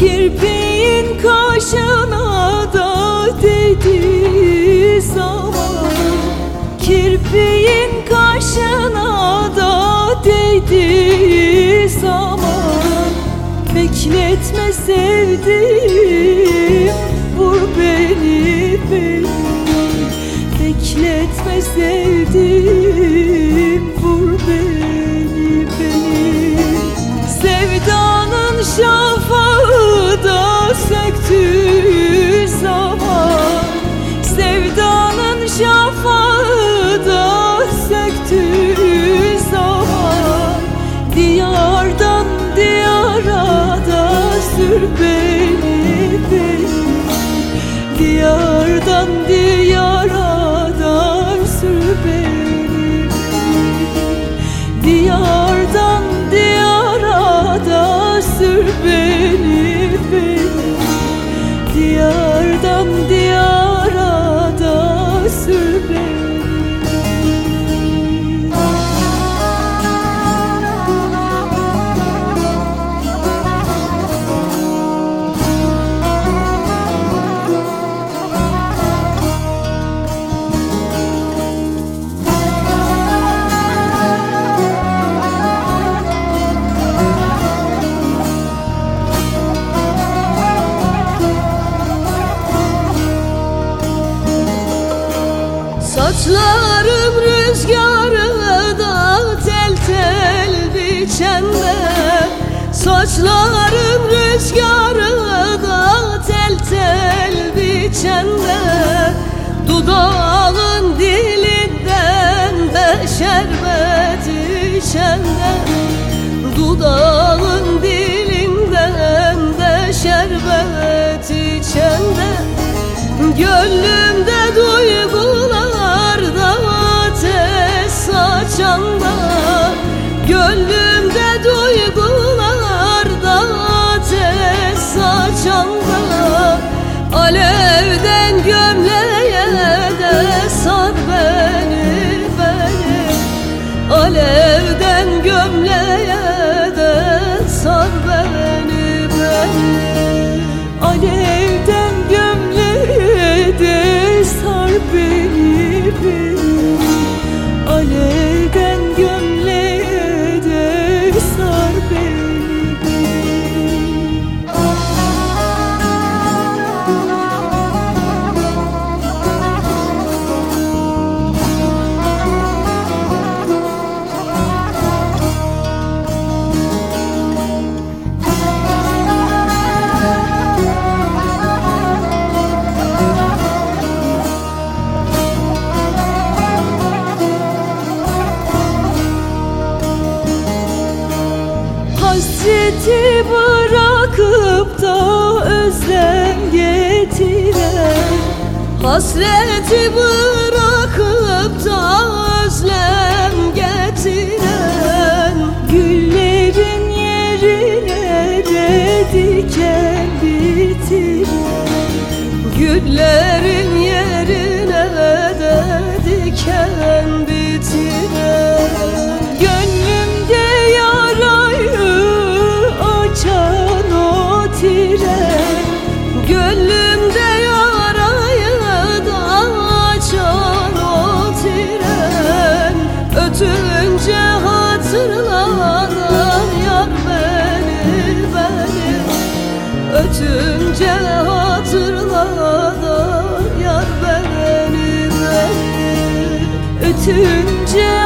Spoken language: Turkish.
Kirpiğin kaşına da değdi zaman Kirpiğin kaşına da değdi zaman Bekletme sevdim vur beni beni Bekletme sevdim vur beni beni. Sevdanın şafağı Saçlarım rüzgarda tel tel biçende Saçlarım rüzgarda tel tel biçende Dudağın dilinden de şerbet içende. Dudağın dilinden de şerbet içende. Gönlümde Gönlümde duygular da ateş saçanda Alevden gömleğe de sar beni beni. Alevden gömleğe de sar beni beni Hasreti bırakıp da özlem getiren Güllerin yerine de diken bitiren Güllerin yerine de diken Ötünce hatırlanan yar beni beni Ötünce